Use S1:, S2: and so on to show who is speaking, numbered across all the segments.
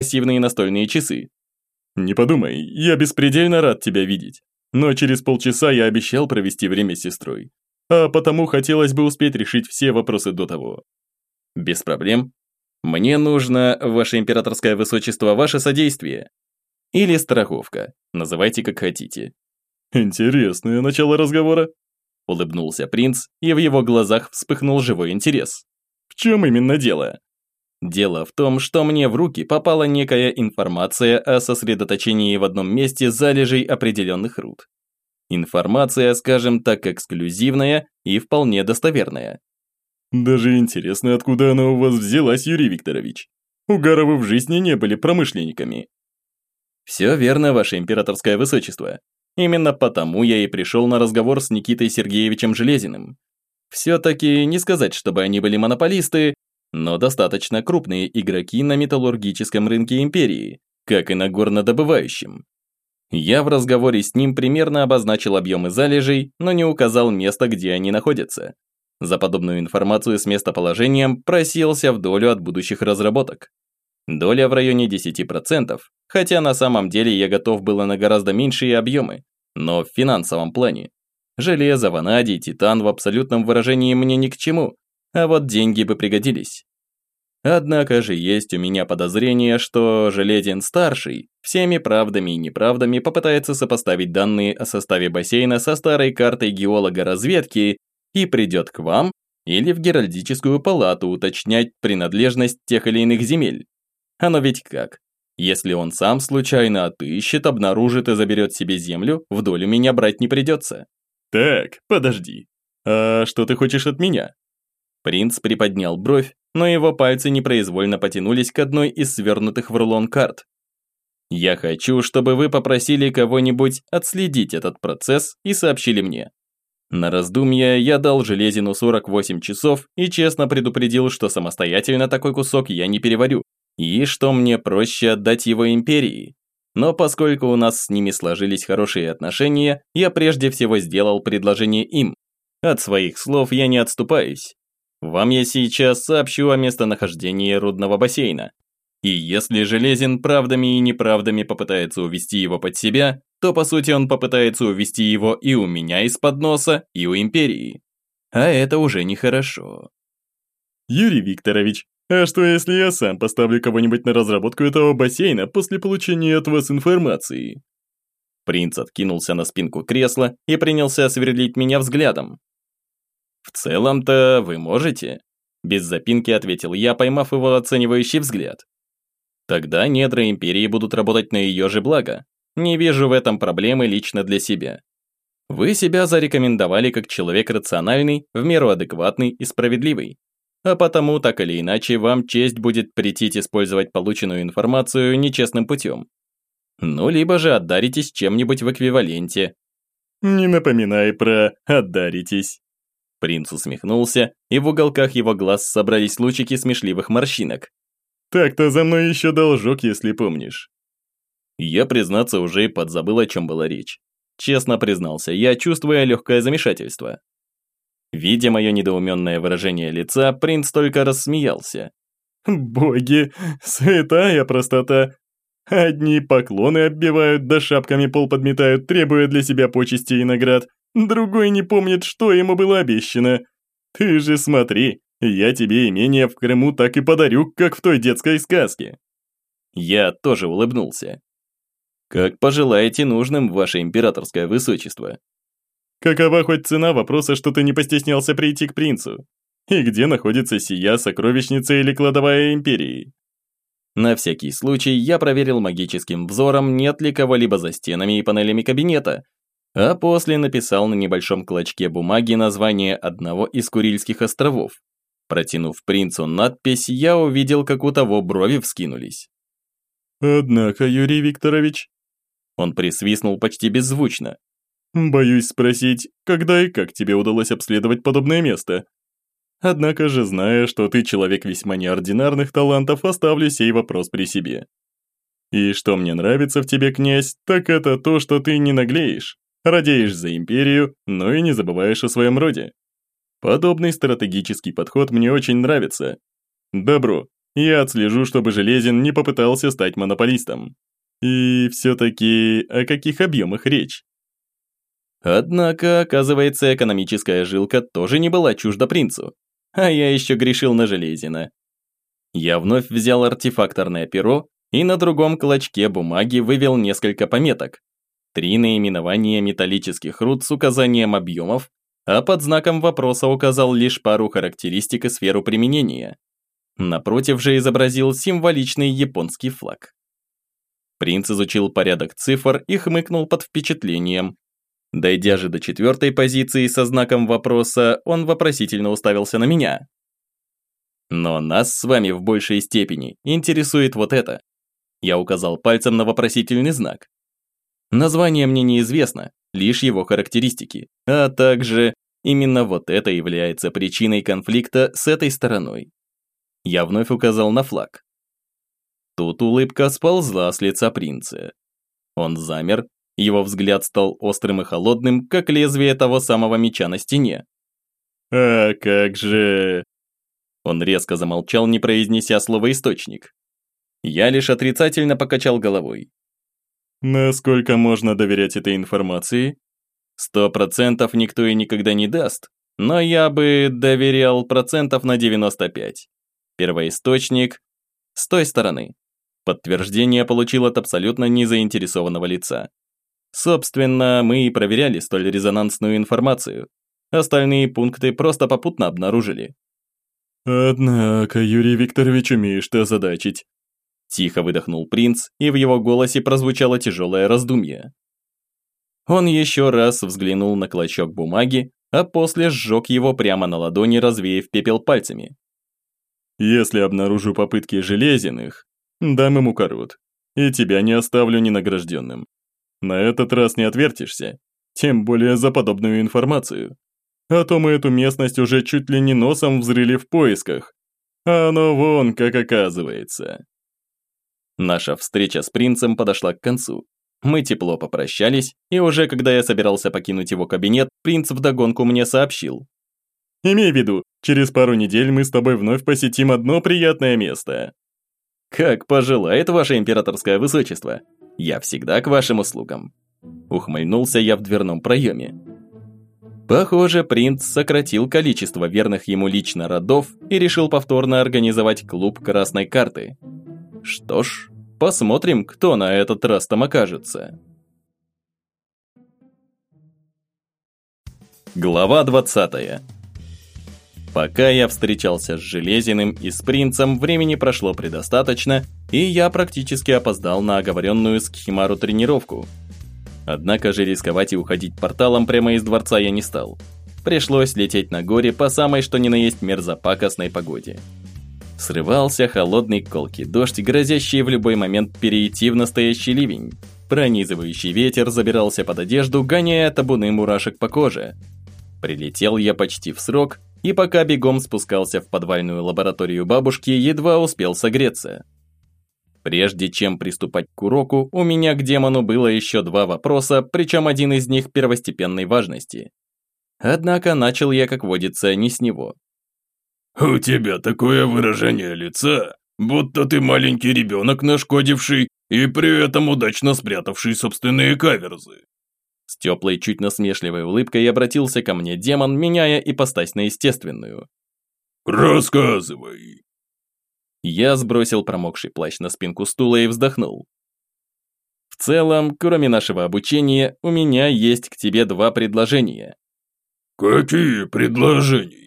S1: массивные настольные часы. «Не подумай, я беспредельно рад тебя видеть. Но через полчаса я обещал провести время с сестрой. А потому хотелось бы успеть решить все вопросы до того». «Без проблем. Мне нужно, ваше императорское высочество, ваше содействие. Или страховка, называйте как хотите». «Интересное начало разговора», – улыбнулся принц, и в его глазах вспыхнул живой интерес. «В чем именно дело?» Дело в том, что мне в руки попала некая информация о сосредоточении в одном месте залежей определенных руд. Информация, скажем так, эксклюзивная и вполне достоверная. Даже интересно, откуда она у вас взялась, Юрий Викторович. У Гаровы в жизни не были промышленниками. Все верно, ваше императорское высочество. Именно потому я и пришел на разговор с Никитой Сергеевичем Железиным. Все-таки не сказать, чтобы они были монополисты, но достаточно крупные игроки на металлургическом рынке империи, как и на горнодобывающем. Я в разговоре с ним примерно обозначил объемы залежей, но не указал место, где они находятся. За подобную информацию с местоположением просился в долю от будущих разработок. Доля в районе 10%, хотя на самом деле я готов был на гораздо меньшие объемы, но в финансовом плане. Железо, ванадий, титан в абсолютном выражении мне ни к чему, а вот деньги бы пригодились. Однако же есть у меня подозрение, что Железин-старший всеми правдами и неправдами попытается сопоставить данные о составе бассейна со старой картой геолога-разведки и придет к вам или в Геральдическую палату уточнять принадлежность тех или иных земель. Оно ведь как? Если он сам случайно отыщет, обнаружит и заберет себе землю, в долю меня брать не придется. Так, подожди. А что ты хочешь от меня? Принц приподнял бровь, но его пальцы непроизвольно потянулись к одной из свернутых в рулон карт. «Я хочу, чтобы вы попросили кого-нибудь отследить этот процесс и сообщили мне. На раздумье я дал Железину 48 часов и честно предупредил, что самостоятельно такой кусок я не переварю, и что мне проще отдать его империи. Но поскольку у нас с ними сложились хорошие отношения, я прежде всего сделал предложение им. От своих слов я не отступаюсь. Вам я сейчас сообщу о местонахождении рудного бассейна. И если Железин правдами и неправдами попытается увести его под себя, то по сути он попытается увести его и у меня из-под носа, и у Империи. А это уже нехорошо. Юрий Викторович, а что если я сам поставлю кого-нибудь на разработку этого бассейна после получения от вас информации? Принц откинулся на спинку кресла и принялся сверлить меня взглядом. «В целом-то вы можете», – без запинки ответил я, поймав его оценивающий взгляд. «Тогда недра Империи будут работать на ее же благо. Не вижу в этом проблемы лично для себя. Вы себя зарекомендовали как человек рациональный, в меру адекватный и справедливый. А потому, так или иначе, вам честь будет претить использовать полученную информацию нечестным путем. Ну, либо же отдаритесь чем-нибудь в эквиваленте. Не напоминай про «отдаритесь». Принц усмехнулся, и в уголках его глаз собрались лучики смешливых морщинок. «Так-то за мной еще должок, если помнишь». Я, признаться, уже и подзабыл, о чем была речь. Честно признался, я чувствуя легкое замешательство. Видя мое недоуменное выражение лица, принц только рассмеялся. «Боги, святая простота! Одни поклоны оббивают, да шапками пол подметают, требуя для себя почести и наград, Другой не помнит, что ему было обещано. Ты же смотри, я тебе имение в Крыму так и подарю, как в той детской сказке. Я тоже улыбнулся. Как пожелаете нужным, ваше императорское высочество. Какова хоть цена вопроса, что ты не постеснялся прийти к принцу? И где находится сия сокровищница или кладовая империи? На всякий случай я проверил магическим взором, нет ли кого-либо за стенами и панелями кабинета, а после написал на небольшом клочке бумаги название одного из Курильских островов. Протянув принцу надпись, я увидел, как у того брови вскинулись. «Однако, Юрий Викторович...» Он присвистнул почти беззвучно. «Боюсь спросить, когда и как тебе удалось обследовать подобное место? Однако же, зная, что ты человек весьма неординарных талантов, оставлю сей вопрос при себе. И что мне нравится в тебе, князь, так это то, что ты не наглеешь, радеешь за империю, но и не забываешь о своем роде. Подобный стратегический подход мне очень нравится. Добро, Я отслежу, чтобы Железин не попытался стать монополистом. И все-таки о каких объемах речь? Однако, оказывается, экономическая жилка тоже не была чужда принцу. А я еще грешил на Железина. Я вновь взял артефакторное перо и на другом клочке бумаги вывел несколько пометок. Три наименования металлических руд с указанием объемов, а под знаком вопроса указал лишь пару характеристик и сферу применения. Напротив же изобразил символичный японский флаг. Принц изучил порядок цифр и хмыкнул под впечатлением. Дойдя же до четвертой позиции со знаком вопроса, он вопросительно уставился на меня. Но нас с вами в большей степени интересует вот это. Я указал пальцем на вопросительный знак. Название мне неизвестно, лишь его характеристики, а также именно вот это является причиной конфликта с этой стороной. Я вновь указал на флаг. Тут улыбка сползла с лица принца. Он замер, его взгляд стал острым и холодным, как лезвие того самого меча на стене. «А как же...» Он резко замолчал, не произнеся слово «источник». Я лишь отрицательно покачал головой. Насколько можно доверять этой информации? Сто процентов никто и никогда не даст, но я бы доверял процентов на 95. Первоисточник с той стороны. Подтверждение получил от абсолютно незаинтересованного лица. Собственно, мы и проверяли столь резонансную информацию. Остальные пункты просто попутно обнаружили. «Однако, Юрий Викторович, умеешь ты озадачить». Тихо выдохнул принц, и в его голосе прозвучало тяжелое раздумье. Он еще раз взглянул на клочок бумаги, а после сжег его прямо на ладони, развеяв пепел пальцами. Если обнаружу попытки железиных, дам ему корот, и тебя не оставлю ненагражденным. На этот раз не отвертишься, тем более за подобную информацию. А то мы эту местность уже чуть ли не носом взрыли в поисках. А оно вон как оказывается. Наша встреча с принцем подошла к концу. Мы тепло попрощались, и уже когда я собирался покинуть его кабинет, принц вдогонку мне сообщил. Имей в виду, через пару недель мы с тобой вновь посетим одно приятное место. Как пожелает ваше императорское высочество. Я всегда к вашим услугам. Ухмыльнулся я в дверном проеме. Похоже, принц сократил количество верных ему лично родов и решил повторно организовать клуб красной карты. Что ж, посмотрим, кто на этот раз там окажется. Глава 20 Пока я встречался с Железиным и с Принцем, времени прошло предостаточно, и я практически опоздал на оговоренную с Кхимару тренировку. Однако же рисковать и уходить порталом прямо из дворца я не стал. Пришлось лететь на горе по самой что ни на есть мерзопакостной погоде. Срывался холодный колкий дождь, грозящий в любой момент перейти в настоящий ливень. Пронизывающий ветер забирался под одежду, гоняя табуны мурашек по коже. Прилетел я почти в срок, и пока бегом спускался в подвальную лабораторию бабушки, едва успел согреться. Прежде чем приступать к уроку, у меня к демону было еще два вопроса, причем один из них первостепенной важности. Однако начал я, как водится, не с него.
S2: «У тебя такое выражение лица, будто ты маленький ребенок, нашкодивший и при этом удачно спрятавший собственные каверзы.
S1: С теплой, чуть насмешливой улыбкой обратился ко мне демон, меняя ипостась на естественную.
S2: «Рассказывай!»
S1: Я сбросил промокший плащ на спинку стула и вздохнул. «В целом, кроме нашего обучения, у меня есть к тебе два предложения».
S2: «Какие предложения?»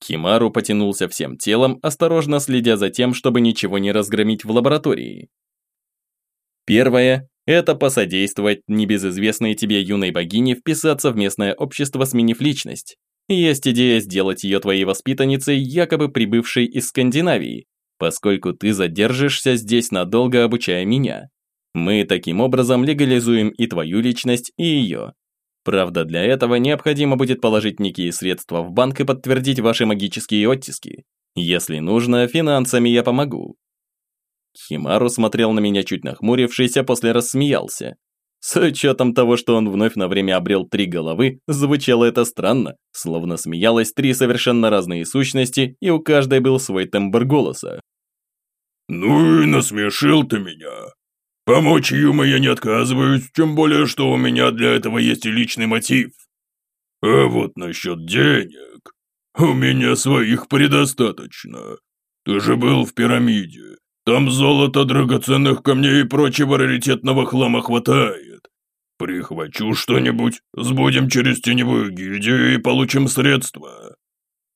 S1: Кимару потянулся всем телом, осторожно следя за тем, чтобы ничего не разгромить в лаборатории. Первое это посодействовать небезызвестной тебе юной богине вписаться в местное общество, сменив личность. Есть идея сделать ее твоей воспитанницей, якобы прибывшей из Скандинавии, поскольку ты задержишься здесь надолго, обучая меня. Мы таким образом легализуем и твою личность, и ее. Правда, для этого необходимо будет положить некие средства в банк и подтвердить ваши магические оттиски. Если нужно, финансами я помогу. Химару смотрел на меня чуть нахмурившись, а после рассмеялся. С учетом того, что он вновь на время обрел три головы, звучало это странно, словно смеялось три совершенно разные сущности, и у каждой был свой тембр голоса.
S2: «Ну и насмешил ты меня. Помочь Юма я не отказываюсь, тем более, что у меня для этого есть и личный мотив. А вот насчет денег, у меня своих предостаточно. Ты же был в пирамиде. Там золота, драгоценных камней и прочего раритетного хлама хватает. Прихвачу что-нибудь, сбудем через теневую гильдию и получим средства.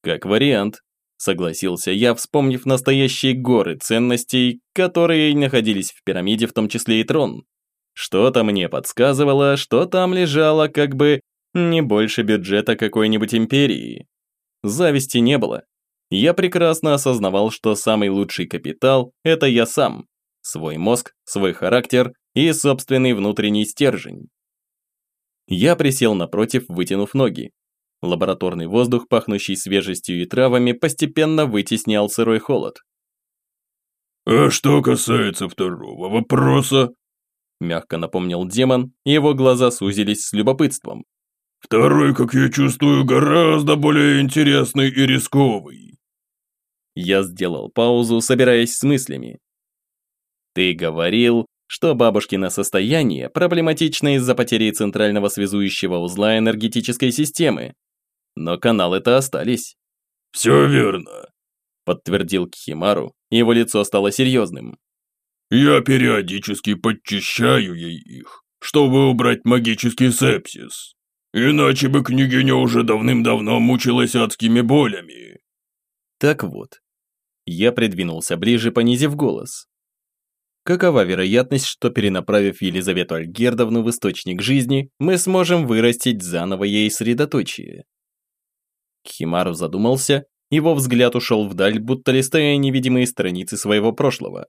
S1: Как вариант, согласился я, вспомнив настоящие горы ценностей, которые находились в пирамиде, в том числе и трон. Что-то мне подсказывало, что там лежало как бы не больше бюджета какой-нибудь империи. Зависти не было. Я прекрасно осознавал, что самый лучший капитал – это я сам. Свой мозг, свой характер и собственный внутренний стержень. Я присел напротив, вытянув ноги. Лабораторный воздух, пахнущий свежестью и травами, постепенно вытеснял сырой холод.
S2: «А что касается второго вопроса?»
S1: Мягко напомнил демон, и его глаза сузились с любопытством.
S2: «Второй, как я чувствую, гораздо более интересный и рисковый».
S1: Я сделал паузу, собираясь с мыслями. «Ты говорил, что бабушкино состояние проблематично из-за потери центрального связующего узла энергетической системы, но каналы-то остались.
S2: «Все верно», –
S1: подтвердил Кхимару, его лицо стало серьезным.
S2: «Я периодически подчищаю ей их, чтобы убрать магический сепсис. Иначе бы княгиня уже давным-давно мучилась адскими болями».
S1: Так вот, я придвинулся ближе, понизив голос. Какова вероятность, что перенаправив Елизавету Альгердовну в источник жизни, мы сможем вырастить заново ей средоточие? Химару задумался, его взгляд ушел вдаль, будто листая невидимые страницы своего прошлого.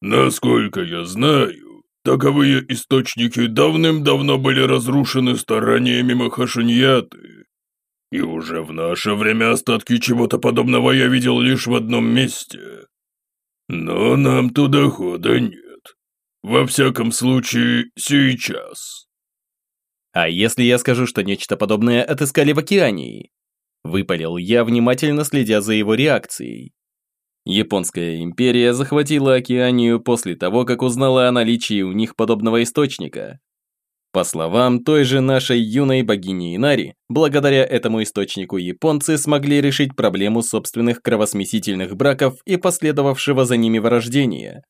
S2: «Насколько я знаю, таковые источники давным-давно были разрушены стараниями Махашиньяты. И уже в наше время остатки чего-то подобного я видел лишь в одном месте. Но нам туда хода нет. Во всяком случае, сейчас».
S1: «А если я скажу, что нечто подобное отыскали в океании?» Выпалил я, внимательно следя за его реакцией. Японская империя захватила Океанию после того, как узнала о наличии у них подобного источника. По словам той же нашей юной богини Инари, благодаря этому источнику японцы смогли решить проблему собственных кровосмесительных браков и последовавшего за ними вырождения.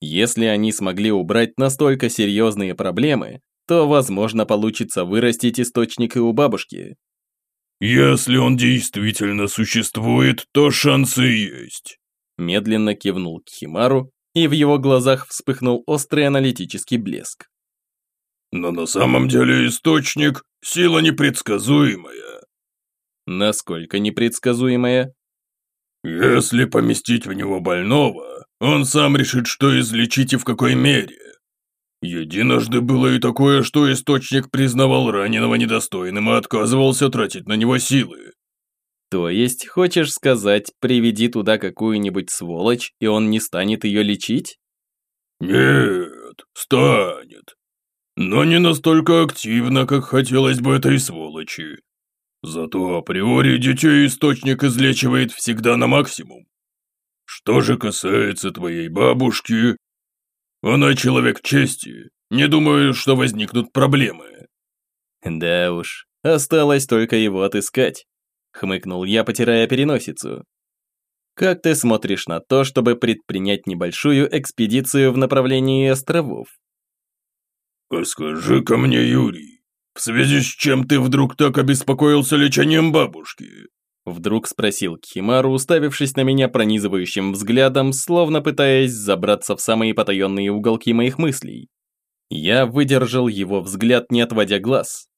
S1: Если они смогли убрать настолько серьезные проблемы, то, возможно, получится вырастить источник и у бабушки.
S2: «Если он действительно существует, то шансы есть»,
S1: медленно кивнул Кхимару, и в его глазах вспыхнул острый аналитический блеск.
S2: «Но на самом деле источник – сила непредсказуемая».
S1: «Насколько непредсказуемая?»
S2: «Если поместить в него больного, он сам решит, что излечить и в какой мере. Единожды было и такое, что источник признавал раненого недостойным и отказывался тратить на него силы.
S1: То есть, хочешь сказать, приведи туда какую-нибудь сволочь, и он не станет ее лечить?
S2: Нет, станет. Но не настолько активно, как хотелось бы этой сволочи. Зато априори детей источник излечивает всегда на максимум. Что же касается твоей бабушки, она человек чести. Не думаю, что возникнут проблемы.
S1: Да уж, осталось только его отыскать. Хмыкнул я, потирая переносицу. Как ты смотришь на то, чтобы предпринять небольшую экспедицию в направлении островов?
S2: А скажи-ка мне, Юрий, в связи с чем ты вдруг так обеспокоился лечением бабушки?
S1: Вдруг спросил Кхимару, уставившись на меня пронизывающим взглядом, словно пытаясь забраться в самые потаенные уголки моих мыслей. Я выдержал его взгляд, не отводя глаз.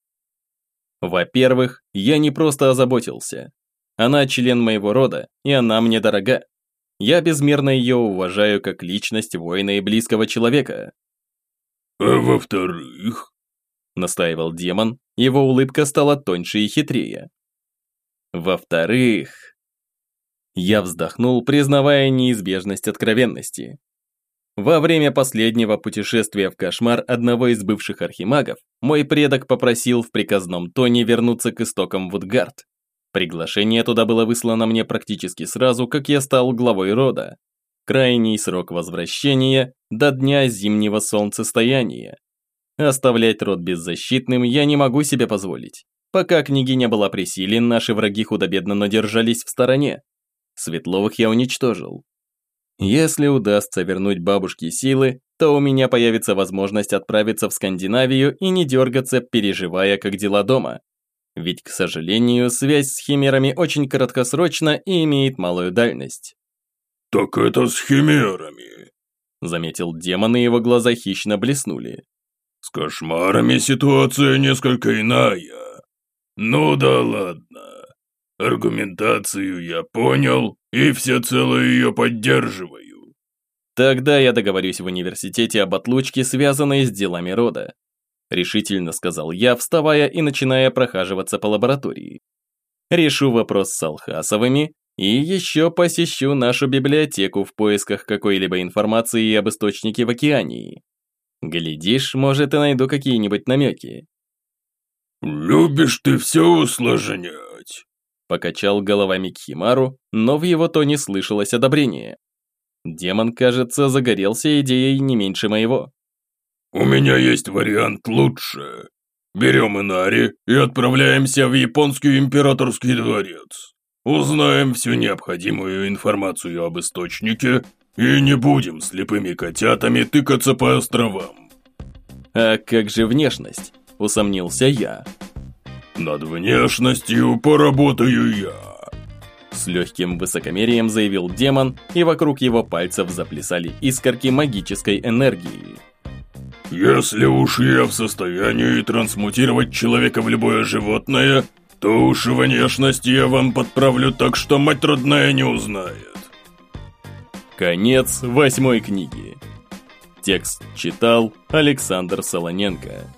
S1: Во-первых, я не просто озаботился. Она член моего рода, и она мне дорога. Я безмерно ее уважаю как личность воина и близкого человека.
S2: «А во-вторых?»
S1: – настаивал демон, его улыбка стала тоньше и хитрее. Во-вторых, я вздохнул, признавая неизбежность откровенности. Во время последнего путешествия в кошмар одного из бывших архимагов, мой предок попросил в приказном тоне вернуться к истокам Вудгард. Приглашение туда было выслано мне практически сразу, как я стал главой рода. Крайний срок возвращения – до дня зимнего солнцестояния. Оставлять род беззащитным я не могу себе позволить. Пока княгиня была при силе, наши враги худо-бедно надержались в стороне. Светловых я уничтожил, если удастся вернуть бабушке силы, то у меня появится возможность отправиться в Скандинавию и не дергаться, переживая, как дела дома. Ведь, к сожалению, связь с химерами очень краткосрочна и имеет малую дальность.
S2: «Так это с химерами», –
S1: заметил демон, и его глаза хищно блеснули.
S2: «С кошмарами ситуация несколько иная. Ну да ладно. Аргументацию я понял и всецело ее поддерживаю.
S1: Тогда я договорюсь в университете об отлучке, связанной с делами рода. Решительно сказал я, вставая и начиная прохаживаться по лаборатории. Решу вопрос с Алхасовыми и еще посещу нашу библиотеку в поисках какой-либо информации об источнике в океании. Глядишь, может, и найду какие-нибудь намеки.
S2: «Любишь ты все усложнять»,
S1: Покачал головами Кхимару, но в его тоне слышалось одобрение. Демон, кажется, загорелся идеей не меньше моего.
S2: «У меня есть вариант лучше. Берем Инари и отправляемся в японский императорский дворец. Узнаем всю необходимую информацию об источнике и не будем слепыми котятами тыкаться по островам».
S1: «А как же внешность?» – усомнился я.
S2: «Над внешностью поработаю я»,
S1: с легким высокомерием заявил демон, и вокруг его пальцев заплясали искорки магической энергии.
S2: «Если уж я в состоянии трансмутировать человека в любое животное, то уж внешность я вам подправлю так, что мать родная не узнает».
S1: Конец восьмой книги. Текст читал Александр Солоненко.